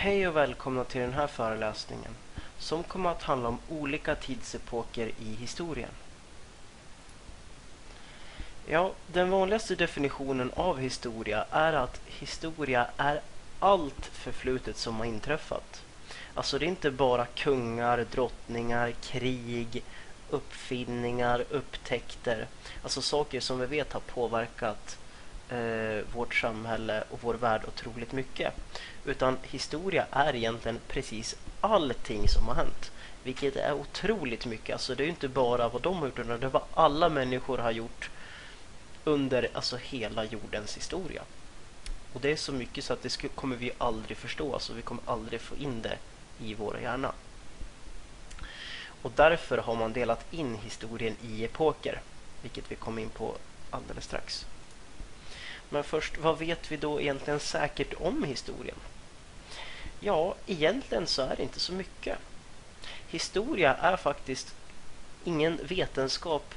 Hej och välkomna till den här föreläsningen som kommer att handla om olika tidsepoker i historien. Ja, den vanligaste definitionen av historia är att historia är allt förflutet som har inträffat. Alltså det är inte bara kungar, drottningar, krig, uppfinningar, upptäckter. Alltså saker som vi vet har påverkat eh, vårt samhälle och vår värld otroligt mycket. Utan historia är egentligen precis allting som har hänt. Vilket är otroligt mycket. Alltså det är inte bara vad de har gjort utan det är vad alla människor har gjort under alltså hela jordens historia. Och det är så mycket så att det kommer vi aldrig förstå. Alltså vi kommer aldrig få in det i vår hjärna. Och därför har man delat in historien i epoker. Vilket vi kommer in på alldeles strax. Men först, vad vet vi då egentligen säkert om historien? Ja, egentligen så är det inte så mycket. Historia är faktiskt ingen vetenskap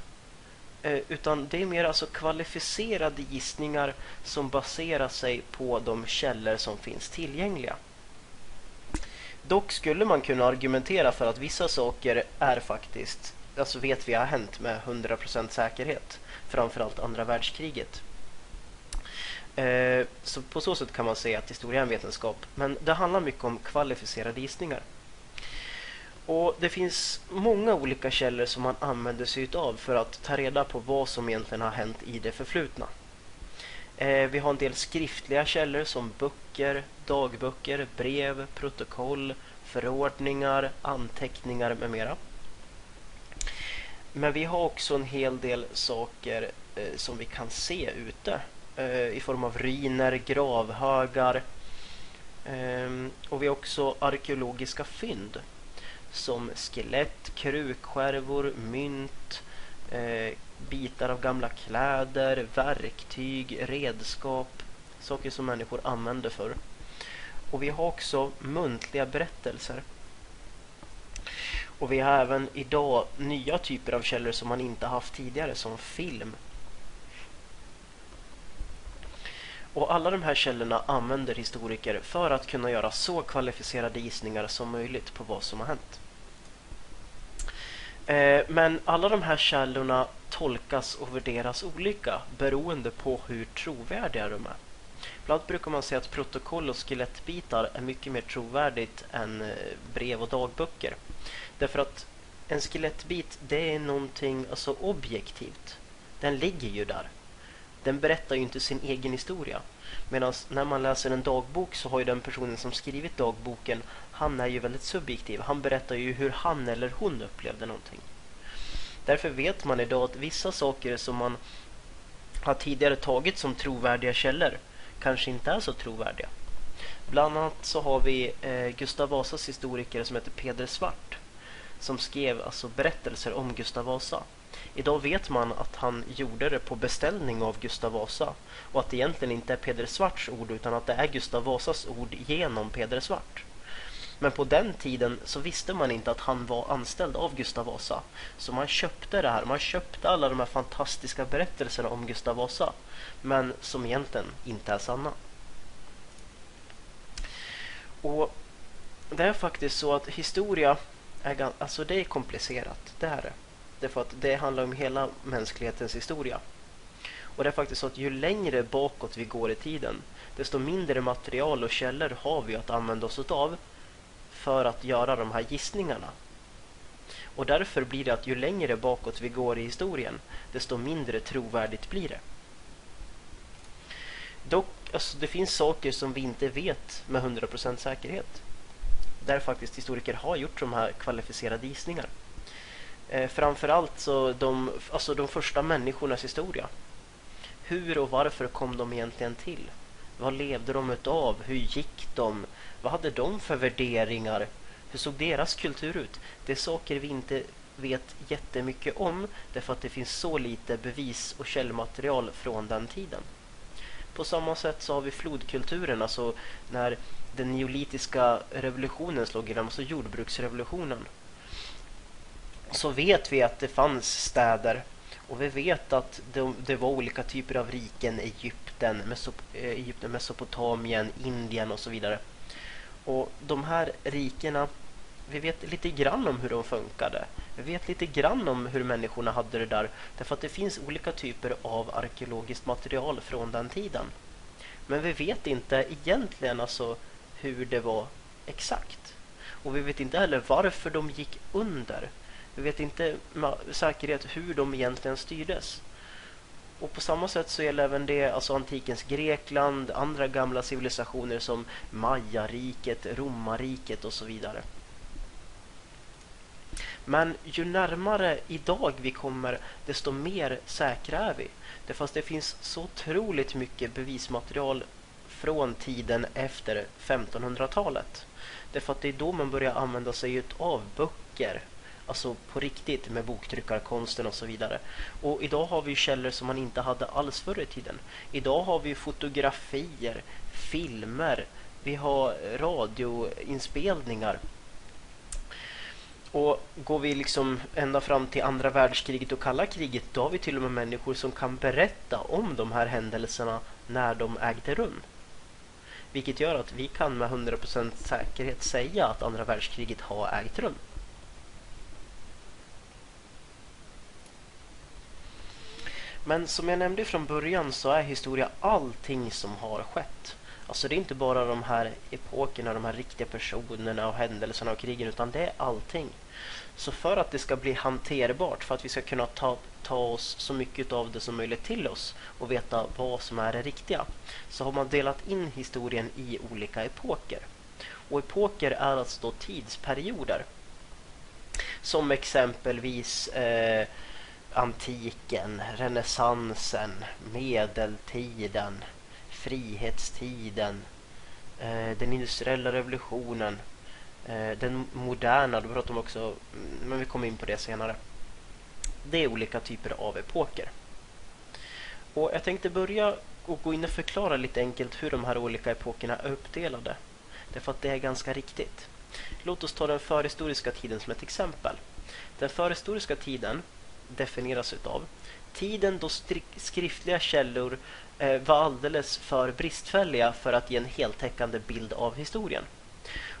eh, utan det är mer alltså kvalificerade gissningar som baserar sig på de källor som finns tillgängliga. Dock skulle man kunna argumentera för att vissa saker är faktiskt, alltså vet vi har hänt med 100% säkerhet. Framförallt andra världskriget. Eh, så på så sätt kan man säga att historia är en vetenskap. Men det handlar mycket om kvalificerade gissningar. Och Det finns många olika källor som man använder sig av för att ta reda på vad som egentligen har hänt i det förflutna. Eh, vi har en del skriftliga källor som böcker, dagböcker, brev, protokoll, förordningar, anteckningar med mera. Men vi har också en hel del saker eh, som vi kan se ute Eh, i form av ruiner, gravhögar. Ehm, och vi har också arkeologiska fynd som skelett, krukskärvor, mynt, eh, bitar av gamla kläder, verktyg, redskap, saker som människor använde förr. Och vi har också muntliga berättelser. Och vi har även idag nya typer av källor som man inte haft tidigare som film. Och alla de här källorna använder historiker för att kunna göra så kvalificerade gissningar som möjligt på vad som har hänt. Eh, men alla de här källorna tolkas och värderas olika beroende på hur trovärdiga de är. Bland annat brukar man säga att protokoll och skelettbitar är mycket mer trovärdigt än eh, brev och dagböcker. Därför att en skelettbit, det är någonting alltså objektivt. Den ligger ju där. Den berättar ju inte sin egen historia. Medan när man läser en dagbok så har ju den personen som skrivit dagboken, han är ju väldigt subjektiv. Han berättar ju hur han eller hon upplevde någonting. Därför vet man idag att vissa saker som man har tidigare tagit som trovärdiga källor kanske inte är så trovärdiga. Bland annat så har vi eh, Gustav Vasas historiker som heter Peder Svart som skrev alltså berättelser om Gustav Vasa. Idag vet man att han gjorde det på beställning av Gustav Vasa och att det egentligen inte är Peder Svarts ord utan att det är Gustav Vasas ord genom Peder Svart. Men på den tiden så visste man inte att han var anställd av Gustav Vasa. Så man köpte det här. Man köpte alla de här fantastiska berättelserna om Gustav Vasa. Men som egentligen inte är sanna. Och det är faktiskt så att historia är, alltså det är komplicerat. Det är det. Därför att det handlar om hela mänsklighetens historia. Och det är faktiskt så att ju längre bakåt vi går i tiden desto mindre material och källor har vi att använda oss av för att göra de här gissningarna. Och därför blir det att ju längre bakåt vi går i historien desto mindre trovärdigt blir det. Dock, alltså, det finns saker som vi inte vet med 100% säkerhet. Där faktiskt historiker har gjort de här kvalificerade gissningar. Eh, framförallt så de, alltså de första människornas historia. Hur och varför kom de egentligen till? Vad levde de utav? Hur gick de? Vad hade de för värderingar? Hur såg deras kultur ut? Det är saker vi inte vet jättemycket om därför att det finns så lite bevis och källmaterial från den tiden. På samma sätt så har vi flodkulturen, alltså när den neolitiska revolutionen slog igenom, alltså jordbruksrevolutionen. Så vet vi att det fanns städer och vi vet att det, det var olika typer av riken, Egypten, Mesop, Egypten, Mesopotamien, Indien och så vidare. Och de här rikena, vi vet lite grann om hur de funkade. Vi vet lite grann om hur människorna hade det där. Därför att det finns olika typer av arkeologiskt material från den tiden. Men vi vet inte egentligen alltså hur det var exakt. Och vi vet inte heller varför de gick under. Vi vet inte med säkerhet hur de egentligen styrdes. Och på samma sätt så gäller även det alltså antikens Grekland, andra gamla civilisationer som mayariket, Romarriket och så vidare. Men ju närmare idag vi kommer, desto mer säkra är vi. Det fast det finns så otroligt mycket bevismaterial från tiden efter 1500-talet. Därför att det är då man börjar använda sig av böcker Alltså på riktigt med boktryckarkonsten och så vidare. Och idag har vi källor som man inte hade alls förr i tiden. Idag har vi fotografier, filmer, vi har radioinspelningar. Och går vi liksom ända fram till andra världskriget och kalla kriget då har vi till och med människor som kan berätta om de här händelserna när de ägde rum. Vilket gör att vi kan med 100% säkerhet säga att andra världskriget har ägt rum. Men som jag nämnde från början så är historia allting som har skett. Alltså det är inte bara de här epokerna, de här riktiga personerna och händelserna och krigen utan det är allting. Så för att det ska bli hanterbart, för att vi ska kunna ta, ta oss så mycket av det som möjligt till oss och veta vad som är det riktiga, så har man delat in historien i olika epoker. Och epoker är alltså tidsperioder. Som exempelvis eh, antiken, renässansen, medeltiden, frihetstiden, eh, den industriella revolutionen, eh, den moderna, då pratar de också, mm, men vi kommer in på det senare. Det är olika typer av epoker. Och jag tänkte börja och gå in och förklara lite enkelt hur de här olika epokerna är uppdelade. Därför att det är ganska riktigt. Låt oss ta den förhistoriska tiden som ett exempel. Den förhistoriska tiden definieras utav. Tiden då skriftliga källor eh, var alldeles för bristfälliga för att ge en heltäckande bild av historien.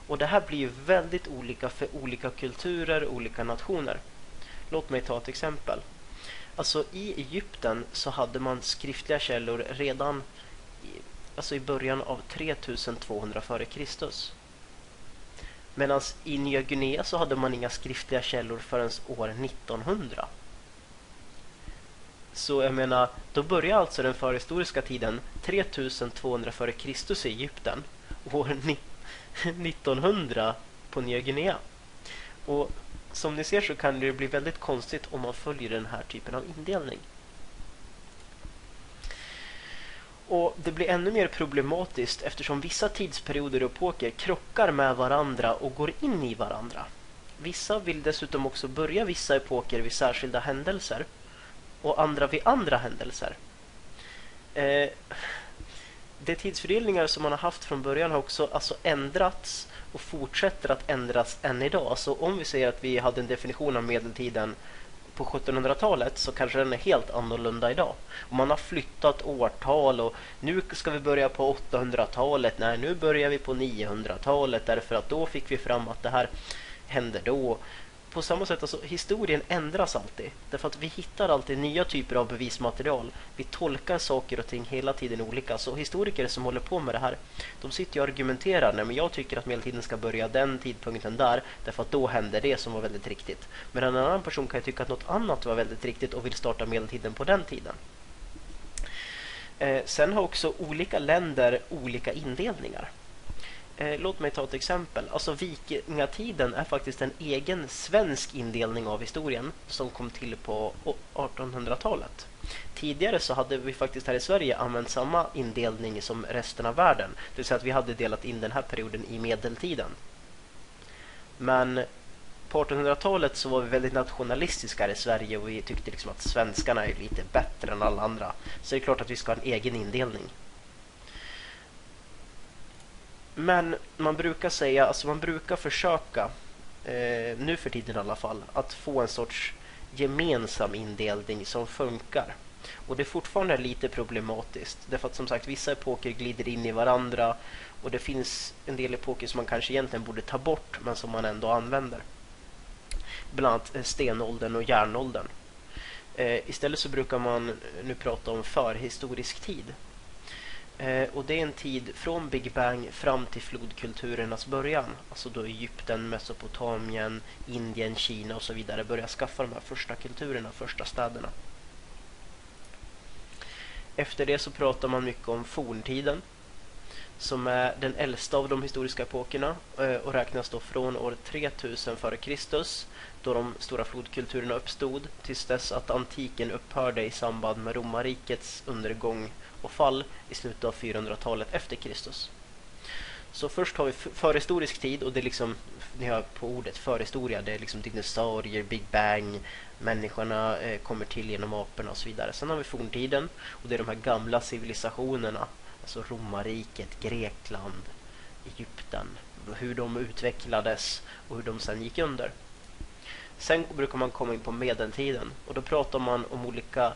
Och det här blir ju väldigt olika för olika kulturer och olika nationer. Låt mig ta ett exempel. Alltså i Egypten så hade man skriftliga källor redan i, alltså i början av 3200 f.Kr. Medan i Nya Guinea så hade man inga skriftliga källor förrän år 1900. Så jag menar, då börjar alltså den förhistoriska tiden 3200 f.Kr. i Egypten år 1900 på Nya Guinea. Och som ni ser så kan det bli väldigt konstigt om man följer den här typen av indelning. Och Det blir ännu mer problematiskt eftersom vissa tidsperioder och epoker krockar med varandra och går in i varandra. Vissa vill dessutom också börja vissa epoker vid särskilda händelser och andra vid andra händelser. Eh, de tidsfördelningar som man har haft från början har också alltså ändrats och fortsätter att ändras än idag. Så om vi säger att vi hade en definition av medeltiden på 1700-talet så kanske den är helt annorlunda idag. Och man har flyttat årtal och nu ska vi börja på 800-talet. Nej, nu börjar vi på 900-talet därför att då fick vi fram att det här hände då på samma sätt, alltså, historien ändras alltid. Därför att vi hittar alltid nya typer av bevismaterial. Vi tolkar saker och ting hela tiden olika. Så historiker som håller på med det här, de sitter och argumenterar. Nej, men jag tycker att medeltiden ska börja den tidpunkten där, därför att då hände det som var väldigt riktigt. Men en annan person kan tycka att något annat var väldigt riktigt och vill starta medeltiden på den tiden. Eh, sen har också olika länder olika indelningar. Eh, låt mig ta ett exempel. Alltså vikingatiden är faktiskt en egen svensk indelning av historien som kom till på 1800-talet. Tidigare så hade vi faktiskt här i Sverige använt samma indelning som resten av världen. Det vill säga att vi hade delat in den här perioden i medeltiden. Men på 1800-talet så var vi väldigt nationalistiska i Sverige och vi tyckte liksom att svenskarna är lite bättre än alla andra. Så det är klart att vi ska ha en egen indelning. Men man brukar säga, alltså man brukar försöka, eh, nu för tiden i alla fall, att få en sorts gemensam indelning som funkar. Och det är fortfarande lite problematiskt. Därför att som sagt vissa epoker glider in i varandra och det finns en del epoker som man kanske egentligen borde ta bort men som man ändå använder. Bland annat eh, stenåldern och järnåldern. Eh, istället så brukar man nu prata om förhistorisk tid. Eh, och det är en tid från Big Bang fram till flodkulturernas början. Alltså då Egypten, Mesopotamien, Indien, Kina och så vidare börjar skaffa de här första kulturerna, första städerna. Efter det så pratar man mycket om forntiden som är den äldsta av de historiska epokerna eh, och räknas då från år 3000 f.Kr. då de stora flodkulturerna uppstod tills dess att antiken upphörde i samband med romarrikets undergång och fall i slutet av 400-talet efter Kristus. Så först har vi förhistorisk tid och det är liksom, ni hör på ordet förhistoria, det är liksom dinosaurier, Big Bang, människorna eh, kommer till genom aporna och så vidare. Sen har vi forntiden och det är de här gamla civilisationerna, alltså romarriket, Grekland, Egypten, hur de utvecklades och hur de sen gick under. Sen brukar man komma in på medeltiden och då pratar man om olika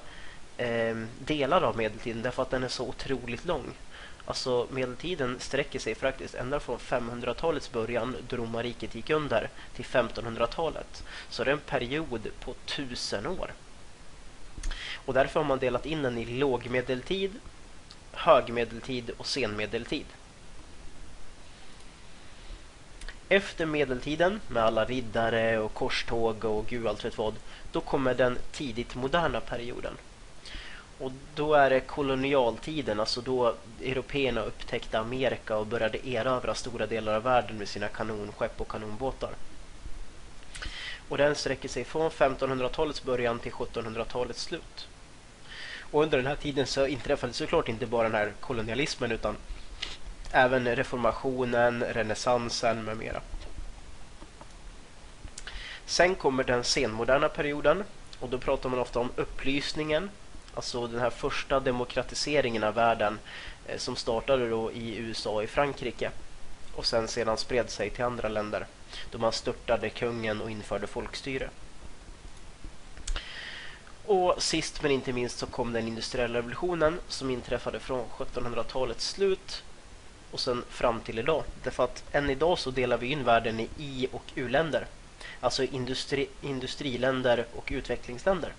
eh, delar av medeltiden därför att den är så otroligt lång. Alltså medeltiden sträcker sig faktiskt ända från 500-talets början då romarriket gick under till 1500-talet. Så det är en period på tusen år. Och därför har man delat in den i lågmedeltid, högmedeltid och senmedeltid. Efter medeltiden med alla riddare och korståg och gud allt vet vad, då kommer den tidigt moderna perioden. Och då är det kolonialtiden, alltså då européerna upptäckte Amerika och började erövra stora delar av världen med sina kanonskepp och kanonbåtar. Och den sträcker sig från 1500-talets början till 1700-talets slut. Och under den här tiden så inträffade såklart inte bara den här kolonialismen utan även reformationen, renässansen med mera. Sen kommer den senmoderna perioden och då pratar man ofta om upplysningen Alltså den här första demokratiseringen av världen eh, som startade då i USA och i Frankrike och sen sedan spred sig till andra länder då man störtade kungen och införde folkstyre. Och sist men inte minst så kom den industriella revolutionen som inträffade från 1700-talets slut och sen fram till idag. Därför att än idag så delar vi in världen i i- och u-länder. Alltså industri industriländer och utvecklingsländer.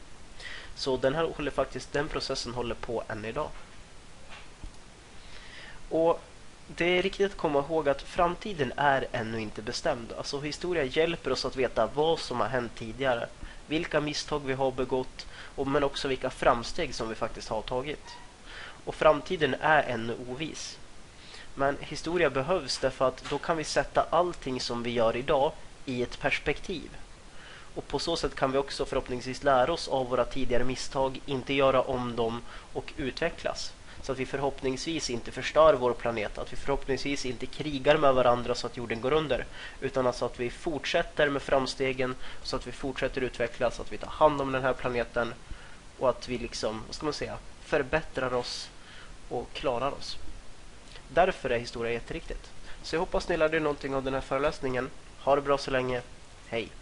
Så den här håller faktiskt, den processen håller på än idag. Och det är viktigt att komma ihåg att framtiden är ännu inte bestämd. Alltså historia hjälper oss att veta vad som har hänt tidigare. Vilka misstag vi har begått och men också vilka framsteg som vi faktiskt har tagit. Och framtiden är ännu oviss. Men historia behövs därför att då kan vi sätta allting som vi gör idag i ett perspektiv. Och på så sätt kan vi också förhoppningsvis lära oss av våra tidigare misstag, inte göra om dem och utvecklas. Så att vi förhoppningsvis inte förstör vår planet, att vi förhoppningsvis inte krigar med varandra så att jorden går under. Utan alltså att vi fortsätter med framstegen, så att vi fortsätter utvecklas, så att vi tar hand om den här planeten och att vi liksom, vad ska man säga, förbättrar oss och klarar oss. Därför är historia jätteriktigt. Så jag hoppas ni lärde er någonting av den här föreläsningen. Ha det bra så länge. Hej!